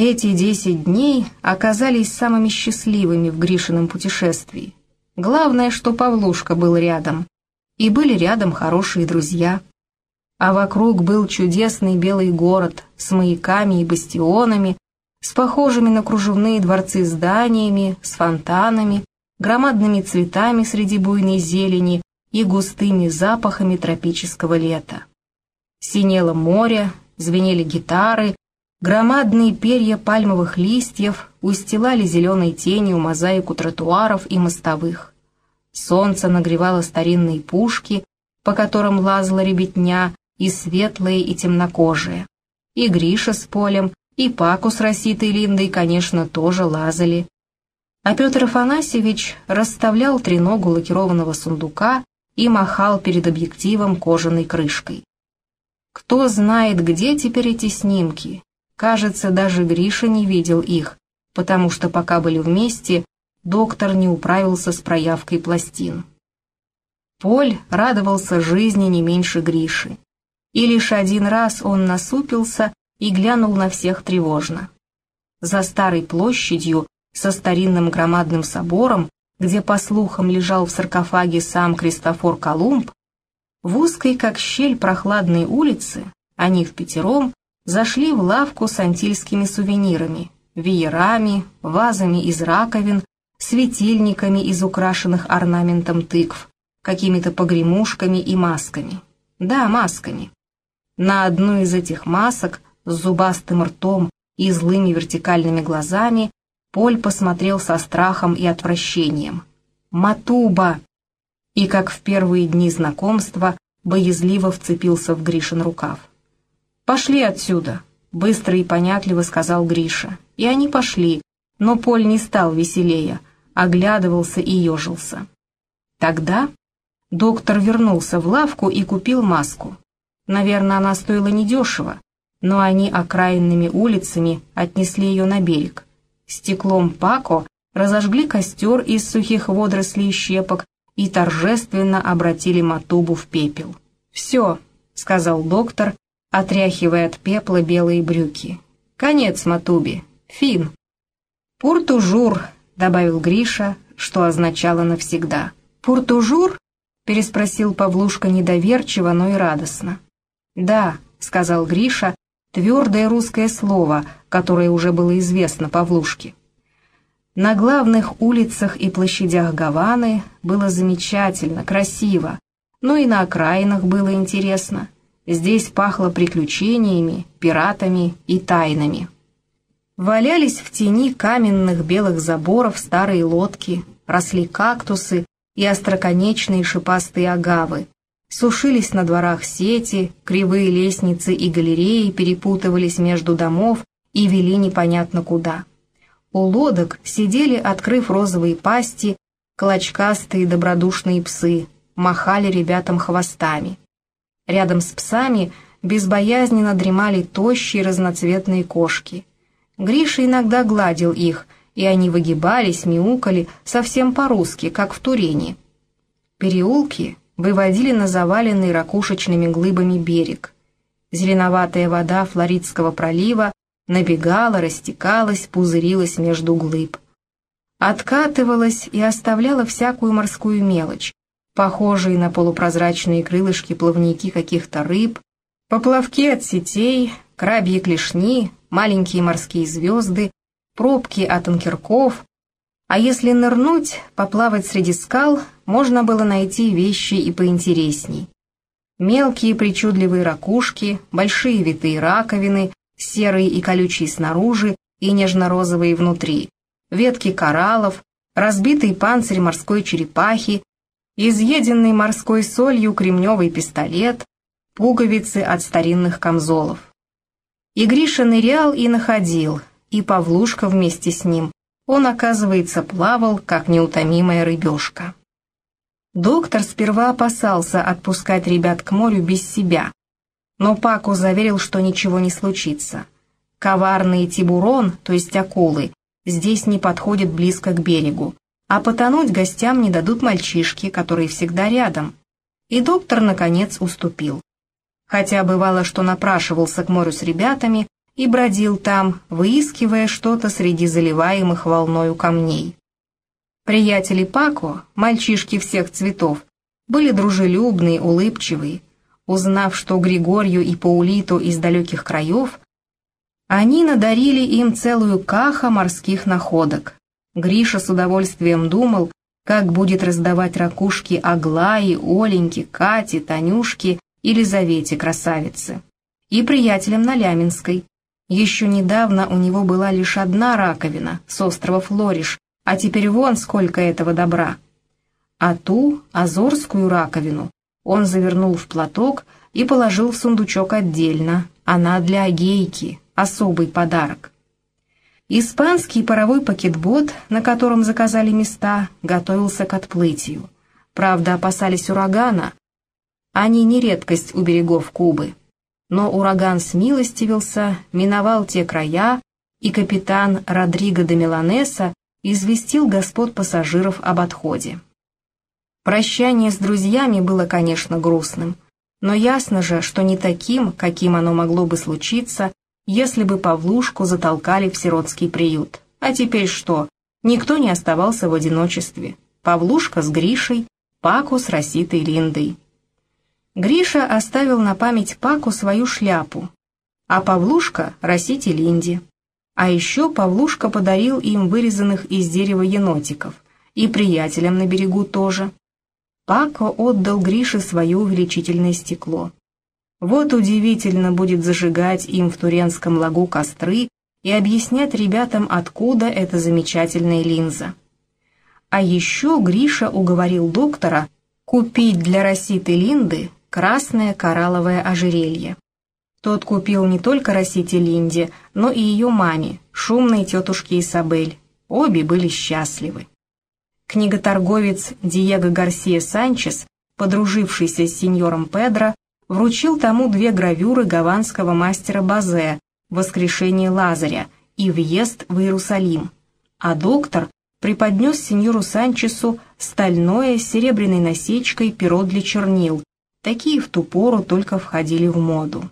Эти десять дней оказались самыми счастливыми в Гришином путешествии. Главное, что Павлушка был рядом, и были рядом хорошие друзья. А вокруг был чудесный белый город с маяками и бастионами, с похожими на кружевные дворцы зданиями, с фонтанами, громадными цветами среди буйной зелени и густыми запахами тропического лета. Синело море, звенели гитары, громадные перья пальмовых листьев устилали зеленой тенью мозаику тротуаров и мостовых. Солнце нагревало старинные пушки, по которым лазала ребятня, и светлые, и темнокожие. И Гриша с Полем, и Паку с Роситой Линдой, конечно, тоже лазали. А Петр Афанасьевич расставлял треногу лакированного сундука и махал перед объективом кожаной крышкой. Кто знает, где теперь эти снимки? Кажется, даже Гриша не видел их, потому что пока были вместе, доктор не управился с проявкой пластин. Поль радовался жизни не меньше Гриши. И лишь один раз он насупился и глянул на всех тревожно. За старой площадью со старинным громадным собором, где, по слухам, лежал в саркофаге сам Кристофор Колумб, в узкой, как щель, прохладной улице они в пятером зашли в лавку с антильскими сувенирами, веерами, вазами из раковин, светильниками из украшенных орнаментом тыкв, какими-то погремушками и масками. Да, масками. На одну из этих масок с зубастым ртом и злыми вертикальными глазами Поль посмотрел со страхом и отвращением. «Матуба!» И, как в первые дни знакомства, боязливо вцепился в Гришин рукав. «Пошли отсюда!» — быстро и понятливо сказал Гриша. И они пошли, но Поль не стал веселее, оглядывался и ежился. Тогда доктор вернулся в лавку и купил маску. Наверное, она стоила недешево, но они окраинными улицами отнесли ее на берег. Стеклом Пако разожгли костер из сухих водорослей и щепок и торжественно обратили Матубу в пепел. «Все», — сказал доктор, отряхивая от пепла белые брюки. «Конец Матубе. Fin». «Pour toujours», — добавил Гриша, что означало навсегда. «Pour toujours?» — переспросил Павлушка недоверчиво, но и радостно. «Да», — сказал Гриша, твердое русское слово, которое уже было известно Павлушке. На главных улицах и площадях Гаваны было замечательно, красиво, но и на окраинах было интересно. Здесь пахло приключениями, пиратами и тайнами. Валялись в тени каменных белых заборов старые лодки, росли кактусы и остроконечные шипастые агавы, Сушились на дворах сети, кривые лестницы и галереи перепутывались между домов и вели непонятно куда. У лодок сидели, открыв розовые пасти, клочкастые добродушные псы, махали ребятам хвостами. Рядом с псами безбоязненно дремали тощие разноцветные кошки. Гриша иногда гладил их, и они выгибались, мяукали, совсем по-русски, как в Турене. Переулки выводили на заваленный ракушечными глыбами берег. Зеленоватая вода Флоридского пролива набегала, растекалась, пузырилась между глыб. Откатывалась и оставляла всякую морскую мелочь, похожие на полупрозрачные крылышки плавники каких-то рыб, поплавки от сетей, крабьи клешни, маленькие морские звезды, пробки от анкерков, а если нырнуть, поплавать среди скал, можно было найти вещи и поинтересней. Мелкие причудливые ракушки, большие витые раковины, серые и колючие снаружи и нежно-розовые внутри, ветки кораллов, разбитый панцирь морской черепахи, изъеденный морской солью кремневый пистолет, пуговицы от старинных камзолов. И Гриша нырял и находил, и Павлушка вместе с ним, он, оказывается, плавал, как неутомимая рыбешка. Доктор сперва опасался отпускать ребят к морю без себя, но Паку заверил, что ничего не случится. Коварный тибурон, то есть акулы, здесь не подходит близко к берегу, а потонуть гостям не дадут мальчишки, которые всегда рядом. И доктор, наконец, уступил. Хотя бывало, что напрашивался к морю с ребятами, и бродил там, выискивая что-то среди заливаемых волною камней. Приятели Пако, мальчишки всех цветов, были дружелюбные, улыбчивые. Узнав, что Григорию и Паулиту из далеких краев, они надарили им целую каха морских находок. Гриша с удовольствием думал, как будет раздавать ракушки Аглаи, Оленьке, Кате, Танюшке и Лизавете красавице. И приятелям на Ляминской. Еще недавно у него была лишь одна раковина с острова Флориш, а теперь вон сколько этого добра. А ту, азорскую раковину, он завернул в платок и положил в сундучок отдельно. Она для Агейки, особый подарок. Испанский паровой пакетбот, на котором заказали места, готовился к отплытию. Правда, опасались урагана. Они не редкость у берегов Кубы. Но ураган смилостивился, миновал те края, и капитан Родриго де Меланеса известил господ пассажиров об отходе. Прощание с друзьями было, конечно, грустным, но ясно же, что не таким, каким оно могло бы случиться, если бы Павлушку затолкали в сиротский приют. А теперь что? Никто не оставался в одиночестве. Павлушка с Гришей, Паку с Роситой Линдой. Гриша оставил на память Паку свою шляпу, а Павлушка — Росите Линде. А еще Павлушка подарил им вырезанных из дерева енотиков, и приятелям на берегу тоже. Пако отдал Грише свое увеличительное стекло. Вот удивительно будет зажигать им в Туренском лагу костры и объяснять ребятам, откуда эта замечательная линза. А еще Гриша уговорил доктора купить для Роситы Линды красное коралловое ожерелье. Тот купил не только Росите Линде, но и ее маме, шумной тетушке Исабель. Обе были счастливы. Книготорговец Диего Гарсия Санчес, подружившийся с сеньором Педро, вручил тому две гравюры гаванского мастера Базе «Воскрешение Лазаря» и «Въезд в Иерусалим», а доктор преподнес сеньору Санчесу стальное с серебряной насечкой перо для чернил, такие в ту пору только входили в моду.